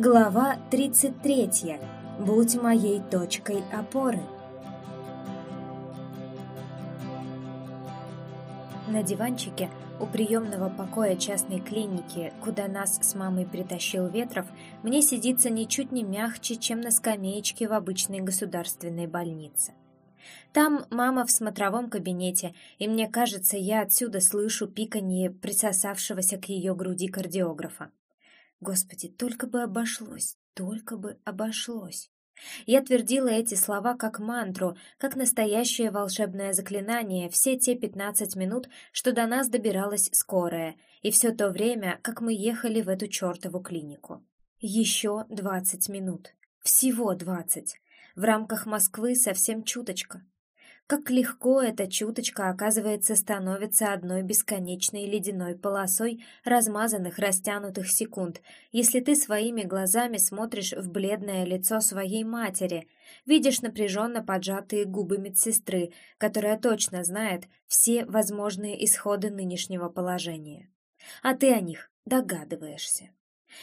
Глава 33. Будь моей точкой опоры. На диванчике у приемного покоя частной клиники, куда нас с мамой притащил Ветров, мне сидится ничуть не мягче, чем на скамеечке в обычной государственной больнице. Там мама в смотровом кабинете, и мне кажется, я отсюда слышу пиканье присосавшегося к ее груди кардиографа. Господи, только бы обошлось, только бы обошлось. Я твердила эти слова как мантру, как настоящее волшебное заклинание все те пятнадцать минут, что до нас добиралась скорая, и все то время, как мы ехали в эту чертову клинику. Еще двадцать минут. Всего двадцать. В рамках Москвы совсем чуточка. Как легко эта чуточка, оказывается, становится одной бесконечной ледяной полосой размазанных, растянутых секунд, если ты своими глазами смотришь в бледное лицо своей матери, видишь напряженно поджатые губы медсестры, которая точно знает все возможные исходы нынешнего положения. А ты о них догадываешься.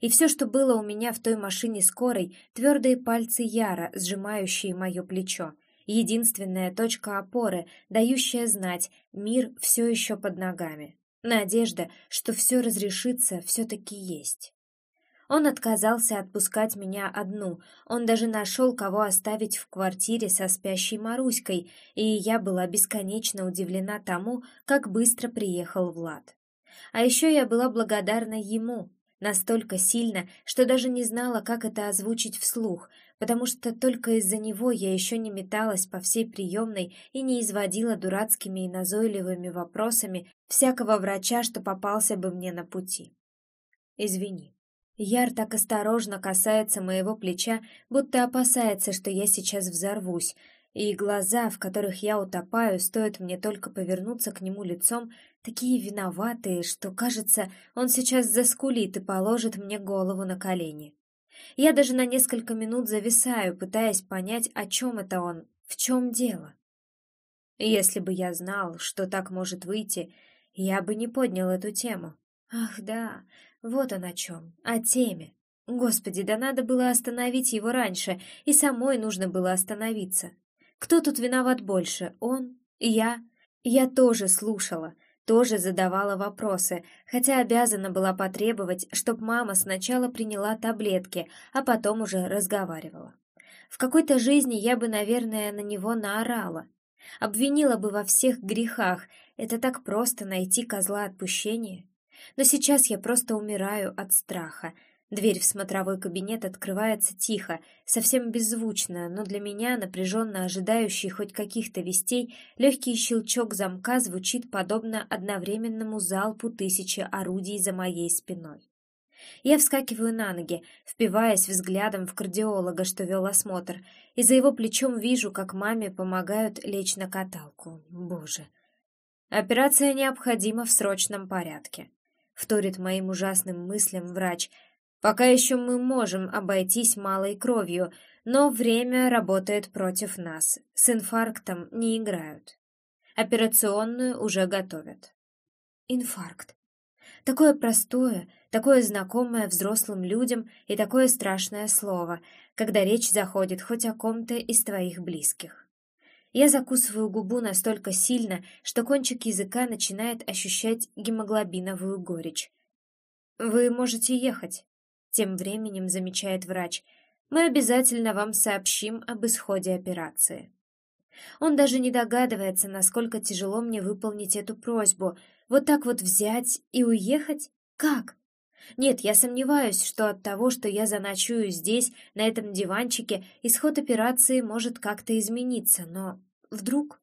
И все, что было у меня в той машине скорой, твердые пальцы Яра, сжимающие мое плечо — единственная точка опоры, дающая знать, мир все еще под ногами. Надежда, что все разрешится, все-таки есть. Он отказался отпускать меня одну, он даже нашел, кого оставить в квартире со спящей Маруськой, и я была бесконечно удивлена тому, как быстро приехал Влад. А еще я была благодарна ему, настолько сильно, что даже не знала, как это озвучить вслух, потому что только из-за него я еще не металась по всей приемной и не изводила дурацкими и назойливыми вопросами всякого врача, что попался бы мне на пути. Извини. Яр так осторожно касается моего плеча, будто опасается, что я сейчас взорвусь, и глаза, в которых я утопаю, стоит мне только повернуться к нему лицом, такие виноватые, что, кажется, он сейчас заскулит и положит мне голову на колени. Я даже на несколько минут зависаю, пытаясь понять, о чем это он, в чем дело. Если бы я знал, что так может выйти, я бы не поднял эту тему. Ах да, вот он о чем, о теме. Господи, да надо было остановить его раньше, и самой нужно было остановиться. Кто тут виноват больше, он? Я? Я тоже слушала, тоже задавала вопросы, хотя обязана была потребовать, чтоб мама сначала приняла таблетки, а потом уже разговаривала. В какой-то жизни я бы, наверное, на него наорала. Обвинила бы во всех грехах, это так просто найти козла отпущения. Но сейчас я просто умираю от страха, Дверь в смотровой кабинет открывается тихо, совсем беззвучно, но для меня, напряженно ожидающий хоть каких-то вестей, легкий щелчок замка звучит подобно одновременному залпу тысячи орудий за моей спиной. Я вскакиваю на ноги, впиваясь взглядом в кардиолога, что вел осмотр, и за его плечом вижу, как маме помогают лечь на каталку. Боже. Операция необходима в срочном порядке. Вторит моим ужасным мыслям врач — Пока еще мы можем обойтись малой кровью, но время работает против нас. С инфарктом не играют. Операционную уже готовят. Инфаркт. Такое простое, такое знакомое взрослым людям и такое страшное слово, когда речь заходит хоть о ком-то из твоих близких. Я закусываю губу настолько сильно, что кончик языка начинает ощущать гемоглобиновую горечь. «Вы можете ехать», тем временем замечает врач. Мы обязательно вам сообщим об исходе операции. Он даже не догадывается, насколько тяжело мне выполнить эту просьбу. Вот так вот взять и уехать? Как? Нет, я сомневаюсь, что от того, что я заночую здесь, на этом диванчике, исход операции может как-то измениться, но вдруг...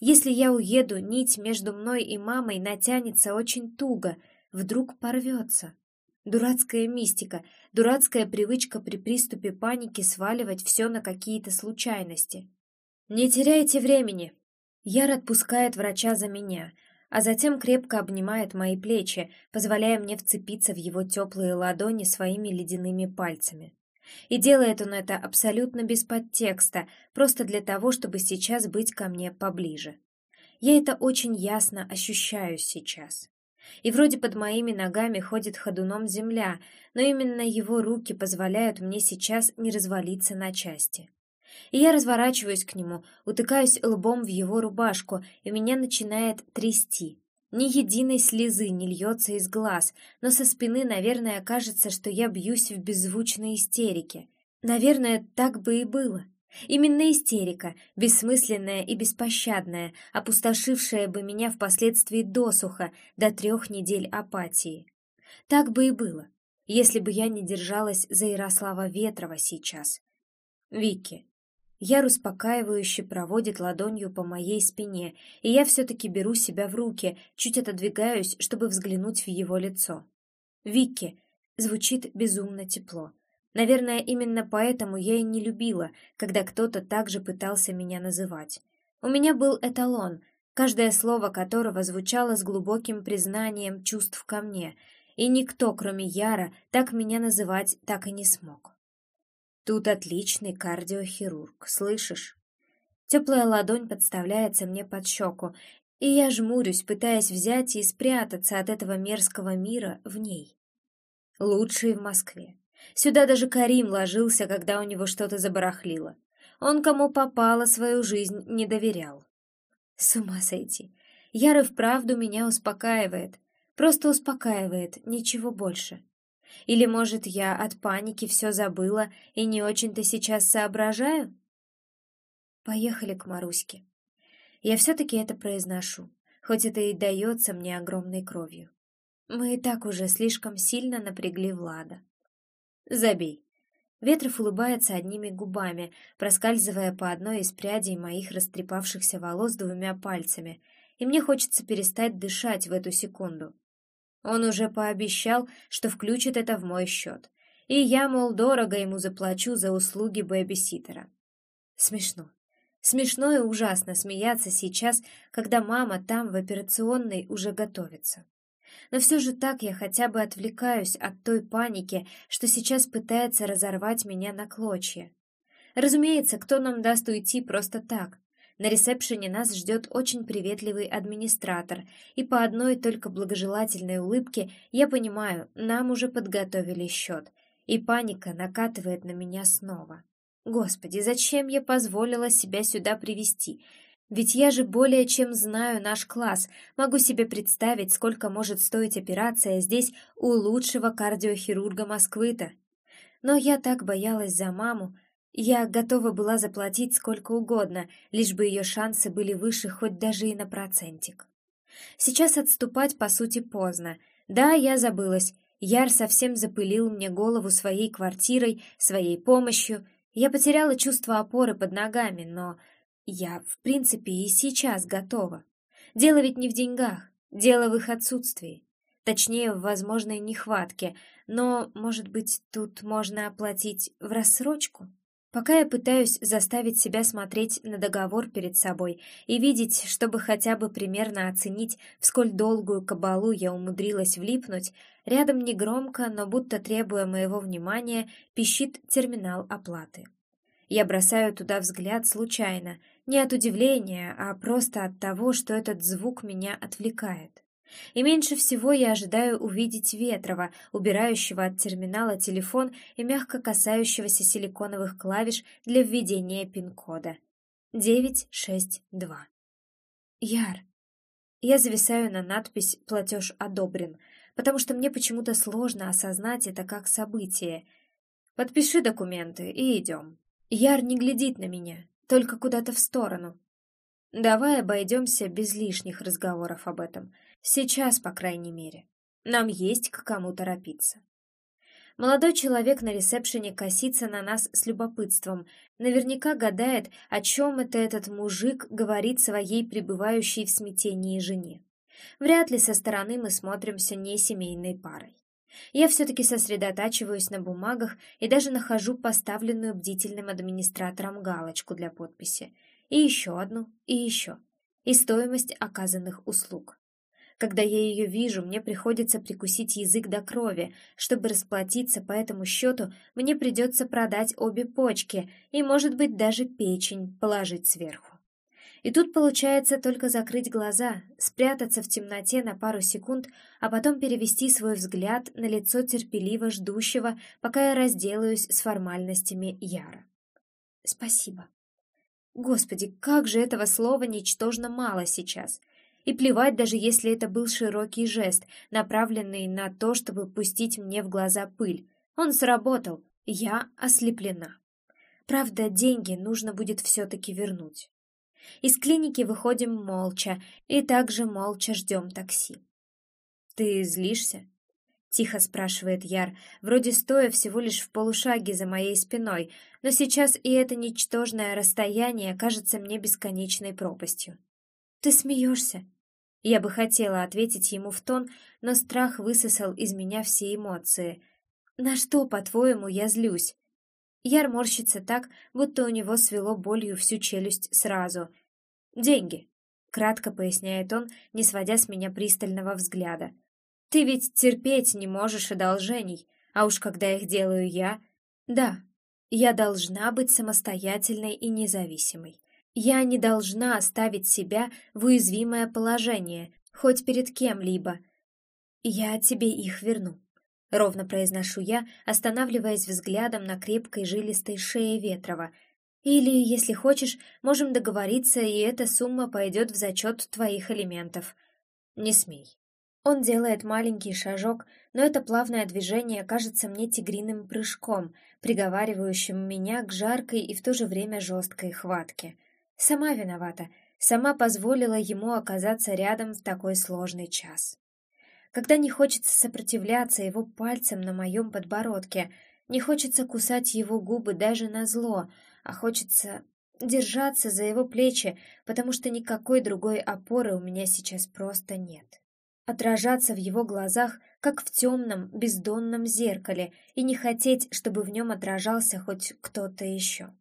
Если я уеду, нить между мной и мамой натянется очень туго, вдруг порвется. Дурацкая мистика, дурацкая привычка при приступе паники сваливать все на какие-то случайности. «Не теряйте времени!» Яр отпускает врача за меня, а затем крепко обнимает мои плечи, позволяя мне вцепиться в его теплые ладони своими ледяными пальцами. И делает он это абсолютно без подтекста, просто для того, чтобы сейчас быть ко мне поближе. Я это очень ясно ощущаю сейчас. И вроде под моими ногами ходит ходуном земля, но именно его руки позволяют мне сейчас не развалиться на части. И я разворачиваюсь к нему, утыкаюсь лбом в его рубашку, и меня начинает трясти. Ни единой слезы не льется из глаз, но со спины, наверное, кажется, что я бьюсь в беззвучной истерике. Наверное, так бы и было. Именно истерика, бессмысленная и беспощадная, опустошившая бы меня впоследствии досуха до трех недель апатии. Так бы и было, если бы я не держалась за Ярослава Ветрова сейчас. Вики, Яр успокаивающе проводит ладонью по моей спине, и я все-таки беру себя в руки, чуть отодвигаюсь, чтобы взглянуть в его лицо. «Викки!» звучит безумно тепло. Наверное, именно поэтому я и не любила, когда кто-то так же пытался меня называть. У меня был эталон, каждое слово которого звучало с глубоким признанием чувств ко мне, и никто, кроме Яра, так меня называть так и не смог. Тут отличный кардиохирург, слышишь? Теплая ладонь подставляется мне под щеку, и я жмурюсь, пытаясь взять и спрятаться от этого мерзкого мира в ней. Лучший в Москве. Сюда даже Карим ложился, когда у него что-то забарахлило. Он кому попало свою жизнь не доверял. С ума сойти. Яр и вправду меня успокаивает. Просто успокаивает, ничего больше. Или, может, я от паники все забыла и не очень-то сейчас соображаю? Поехали к Маруське. Я все-таки это произношу, хоть это и дается мне огромной кровью. Мы и так уже слишком сильно напрягли Влада. Забей. Ветров улыбается одними губами, проскальзывая по одной из прядей моих растрепавшихся волос двумя пальцами, и мне хочется перестать дышать в эту секунду. Он уже пообещал, что включит это в мой счет. И я, мол, дорого ему заплачу за услуги бэбиситера. Смешно. Смешно и ужасно смеяться сейчас, когда мама там в операционной уже готовится. Но все же так я хотя бы отвлекаюсь от той паники, что сейчас пытается разорвать меня на клочья. Разумеется, кто нам даст уйти просто так? На ресепшене нас ждет очень приветливый администратор, и по одной только благожелательной улыбке я понимаю, нам уже подготовили счет, и паника накатывает на меня снова. Господи, зачем я позволила себя сюда привести? Ведь я же более чем знаю наш класс, могу себе представить, сколько может стоить операция здесь у лучшего кардиохирурга Москвы-то. Но я так боялась за маму, я готова была заплатить сколько угодно, лишь бы ее шансы были выше хоть даже и на процентик. Сейчас отступать, по сути, поздно. Да, я забылась. Яр совсем запылил мне голову своей квартирой, своей помощью. Я потеряла чувство опоры под ногами, но я, в принципе, и сейчас готова. Дело ведь не в деньгах, дело в их отсутствии. Точнее, в возможной нехватке, но, может быть, тут можно оплатить в рассрочку? Пока я пытаюсь заставить себя смотреть на договор перед собой и видеть, чтобы хотя бы примерно оценить, в сколь долгую кабалу я умудрилась влипнуть, рядом негромко, но будто требуя моего внимания, пищит терминал оплаты. Я бросаю туда взгляд случайно, не от удивления, а просто от того, что этот звук меня отвлекает. И меньше всего я ожидаю увидеть Ветрова, убирающего от терминала телефон и мягко касающегося силиконовых клавиш для введения пин-кода. 962. Яр. Я зависаю на надпись «Платеж одобрен», потому что мне почему-то сложно осознать это как событие. Подпиши документы и идем. Яр не глядит на меня, только куда-то в сторону. Давай обойдемся без лишних разговоров об этом — Сейчас, по крайней мере. Нам есть к кому торопиться. Молодой человек на ресепшене косится на нас с любопытством, наверняка гадает, о чем это этот мужик говорит своей пребывающей в смятении жене. Вряд ли со стороны мы смотримся не семейной парой. Я все-таки сосредотачиваюсь на бумагах и даже нахожу поставленную бдительным администратором галочку для подписи. И еще одну, и еще. И стоимость оказанных услуг. Когда я ее вижу, мне приходится прикусить язык до крови. Чтобы расплатиться по этому счету, мне придется продать обе почки и, может быть, даже печень положить сверху. И тут получается только закрыть глаза, спрятаться в темноте на пару секунд, а потом перевести свой взгляд на лицо терпеливо ждущего, пока я разделаюсь с формальностями Яра. Спасибо. Господи, как же этого слова ничтожно мало сейчас. И плевать, даже если это был широкий жест, направленный на то, чтобы пустить мне в глаза пыль. Он сработал, я ослеплена. Правда, деньги нужно будет все-таки вернуть. Из клиники выходим молча и также молча ждем такси. «Ты злишься?» — тихо спрашивает Яр, вроде стоя всего лишь в полушаге за моей спиной, но сейчас и это ничтожное расстояние кажется мне бесконечной пропастью. «Ты смеешься?» Я бы хотела ответить ему в тон, но страх высосал из меня все эмоции. «На что, по-твоему, я злюсь?» Яр морщится так, будто у него свело болью всю челюсть сразу. «Деньги», — кратко поясняет он, не сводя с меня пристального взгляда. «Ты ведь терпеть не можешь одолжений, а уж когда их делаю я...» «Да, я должна быть самостоятельной и независимой. Я не должна оставить себя в уязвимое положение, хоть перед кем-либо. Я тебе их верну». — ровно произношу я, останавливаясь взглядом на крепкой жилистой шее Ветрова. «Или, если хочешь, можем договориться, и эта сумма пойдет в зачет твоих элементов. Не смей». Он делает маленький шажок, но это плавное движение кажется мне тигриным прыжком, приговаривающим меня к жаркой и в то же время жесткой хватке. Сама виновата, сама позволила ему оказаться рядом в такой сложный час когда не хочется сопротивляться его пальцем на моем подбородке, не хочется кусать его губы даже на зло, а хочется держаться за его плечи, потому что никакой другой опоры у меня сейчас просто нет. Отражаться в его глазах, как в темном, бездонном зеркале, и не хотеть, чтобы в нем отражался хоть кто-то еще.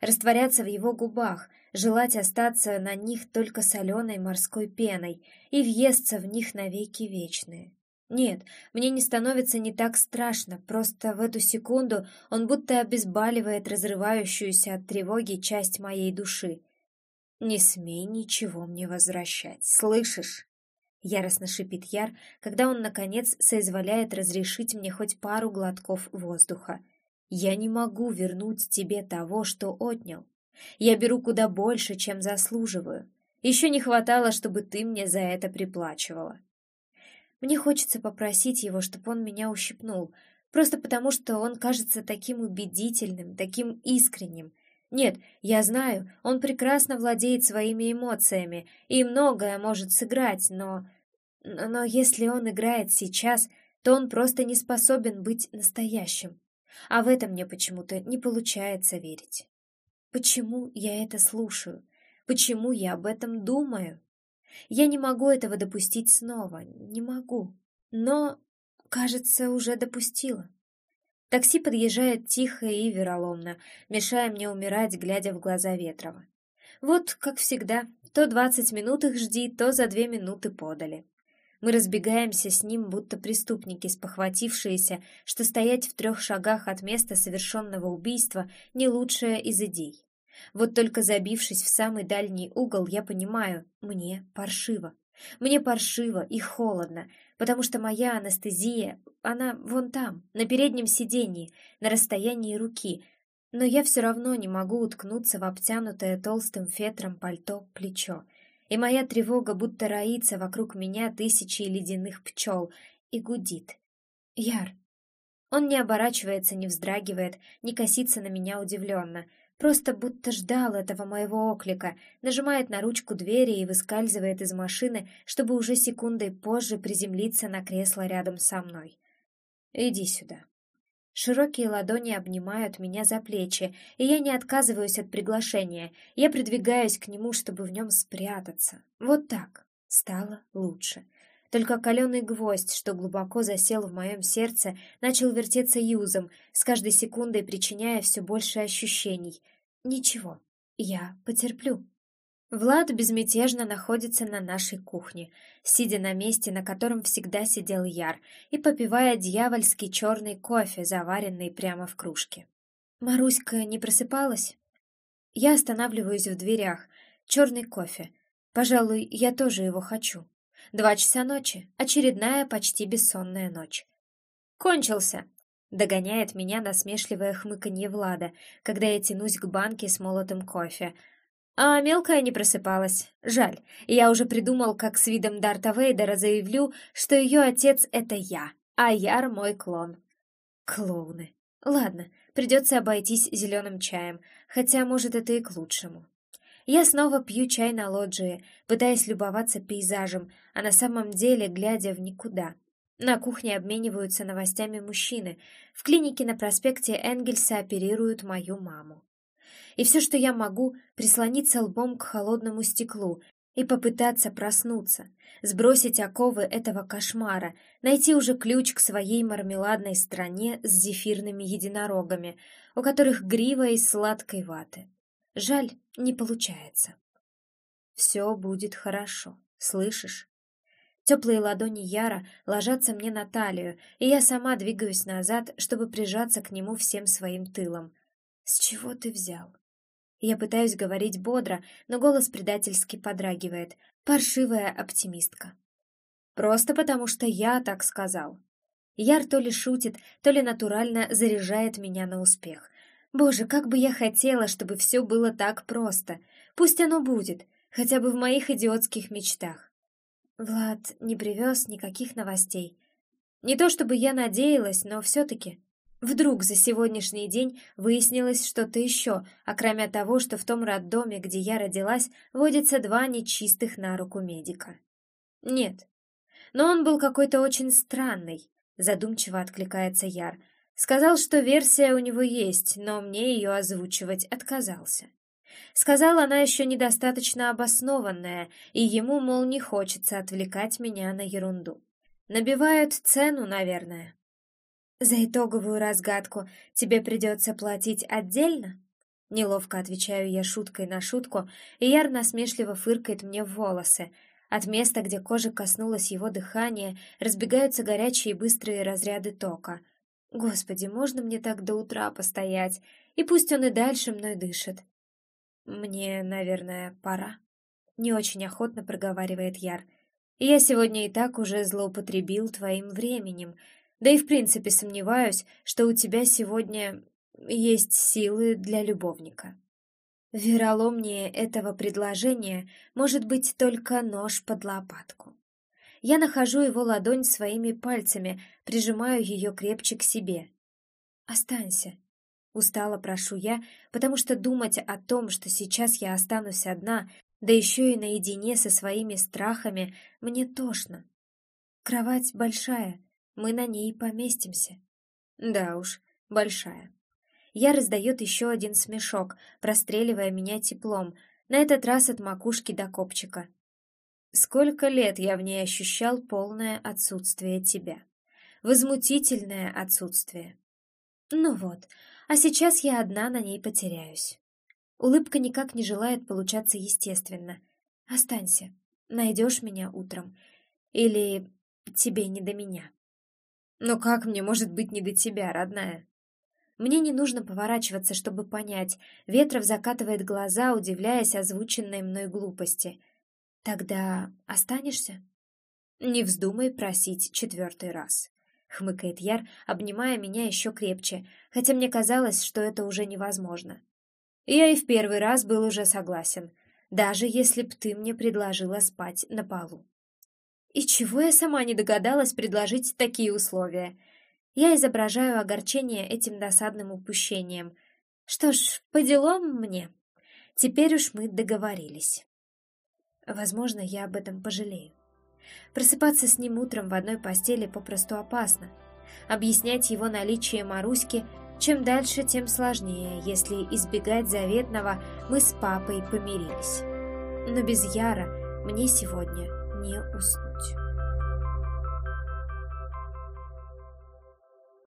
Растворяться в его губах, желать остаться на них только соленой морской пеной и въесться в них навеки вечные. Нет, мне не становится не так страшно, просто в эту секунду он будто обезболивает разрывающуюся от тревоги часть моей души. «Не смей ничего мне возвращать, слышишь?» Яростно шипит Яр, когда он, наконец, соизволяет разрешить мне хоть пару глотков воздуха. «Я не могу вернуть тебе того, что отнял. Я беру куда больше, чем заслуживаю. Еще не хватало, чтобы ты мне за это приплачивала. Мне хочется попросить его, чтобы он меня ущипнул, просто потому что он кажется таким убедительным, таким искренним. Нет, я знаю, он прекрасно владеет своими эмоциями и многое может сыграть, но... Но если он играет сейчас, то он просто не способен быть настоящим. А в это мне почему-то не получается верить. Почему я это слушаю? Почему я об этом думаю? Я не могу этого допустить снова, не могу. Но, кажется, уже допустила. Такси подъезжает тихо и вероломно, мешая мне умирать, глядя в глаза Ветрова. Вот, как всегда, то двадцать минут их жди, то за две минуты подали. Мы разбегаемся с ним, будто преступники, спохватившиеся, что стоять в трех шагах от места совершенного убийства — не лучшая из идей. Вот только забившись в самый дальний угол, я понимаю, мне паршиво. Мне паршиво и холодно, потому что моя анестезия, она вон там, на переднем сиденье, на расстоянии руки, но я все равно не могу уткнуться в обтянутое толстым фетром пальто плечо — и моя тревога будто роится вокруг меня тысячи ледяных пчел и гудит. Яр. Он не оборачивается, не вздрагивает, не косится на меня удивленно, просто будто ждал этого моего оклика, нажимает на ручку двери и выскальзывает из машины, чтобы уже секундой позже приземлиться на кресло рядом со мной. «Иди сюда», Широкие ладони обнимают меня за плечи, и я не отказываюсь от приглашения. Я придвигаюсь к нему, чтобы в нем спрятаться. Вот так. Стало лучше. Только каленый гвоздь, что глубоко засел в моем сердце, начал вертеться юзом, с каждой секундой причиняя все больше ощущений. Ничего, я потерплю. Влад безмятежно находится на нашей кухне, сидя на месте, на котором всегда сидел Яр, и попивая дьявольский черный кофе, заваренный прямо в кружке. Маруська не просыпалась? Я останавливаюсь в дверях. Черный кофе. Пожалуй, я тоже его хочу. Два часа ночи. Очередная почти бессонная ночь. Кончился. Догоняет меня насмешливое хмыканье Влада, когда я тянусь к банке с молотым кофе. А мелкая не просыпалась. Жаль, я уже придумал, как с видом Дарта Вейдера заявлю, что ее отец — это я, а Яр — мой клон. Клоуны. Ладно, придется обойтись зеленым чаем, хотя, может, это и к лучшему. Я снова пью чай на лоджии, пытаясь любоваться пейзажем, а на самом деле глядя в никуда. На кухне обмениваются новостями мужчины. В клинике на проспекте Энгельса оперируют мою маму. И все, что я могу, прислониться лбом к холодному стеклу и попытаться проснуться, сбросить оковы этого кошмара, найти уже ключ к своей мармеладной стране с зефирными единорогами, у которых грива из сладкой ваты. Жаль, не получается. Все будет хорошо, слышишь? Теплые ладони Яра ложатся мне на талию, и я сама двигаюсь назад, чтобы прижаться к нему всем своим тылом. С чего ты взял? Я пытаюсь говорить бодро, но голос предательски подрагивает. Паршивая оптимистка. Просто потому, что я так сказал. Яр то ли шутит, то ли натурально заряжает меня на успех. Боже, как бы я хотела, чтобы все было так просто. Пусть оно будет, хотя бы в моих идиотских мечтах. Влад не привез никаких новостей. Не то чтобы я надеялась, но все-таки. Вдруг за сегодняшний день выяснилось что-то еще, окромя того, что в том роддоме, где я родилась, водятся два нечистых на руку медика. Нет. Но он был какой-то очень странный, задумчиво откликается Яр, Сказал, что версия у него есть, но мне ее озвучивать отказался. Сказал, она еще недостаточно обоснованная, и ему, мол, не хочется отвлекать меня на ерунду. Набивают цену, наверное. За итоговую разгадку тебе придется платить отдельно? Неловко отвечаю я шуткой на шутку, и Яр насмешливо фыркает мне в волосы. От места, где кожа коснулась его дыхания, разбегаются горячие быстрые разряды тока — Господи, можно мне так до утра постоять, и пусть он и дальше мной дышит. Мне, наверное, пора. Не очень охотно проговаривает Яр. Я сегодня и так уже злоупотребил твоим временем, да и в принципе сомневаюсь, что у тебя сегодня есть силы для любовника. Вероломнее этого предложения может быть только нож под лопатку. Я нахожу его ладонь своими пальцами, прижимаю ее крепче к себе. «Останься», — устало прошу я, потому что думать о том, что сейчас я останусь одна, да еще и наедине со своими страхами, мне тошно. Кровать большая, мы на ней поместимся. Да уж, большая. Я раздает еще один смешок, простреливая меня теплом, на этот раз от макушки до копчика. Сколько лет я в ней ощущал полное отсутствие тебя. Возмутительное отсутствие. Ну вот, а сейчас я одна на ней потеряюсь. Улыбка никак не желает получаться естественно. Останься, найдешь меня утром. Или тебе не до меня. Но как мне может быть не до тебя, родная? Мне не нужно поворачиваться, чтобы понять. Ветров закатывает глаза, удивляясь озвученной мной глупости. Тогда останешься? Не вздумай просить четвертый раз. Хмыкает Яр, обнимая меня еще крепче, хотя мне казалось, что это уже невозможно. Я и в первый раз был уже согласен, даже если б ты мне предложила спать на полу. И чего я сама не догадалась предложить такие условия? Я изображаю огорчение этим досадным упущением. Что ж, по делам мне. Теперь уж мы договорились. Возможно, я об этом пожалею. Просыпаться с ним утром в одной постели попросту опасно. Объяснять его наличие Маруськи чем дальше, тем сложнее, если избегать заветного «мы с папой помирились». Но без Яра мне сегодня не уснуть.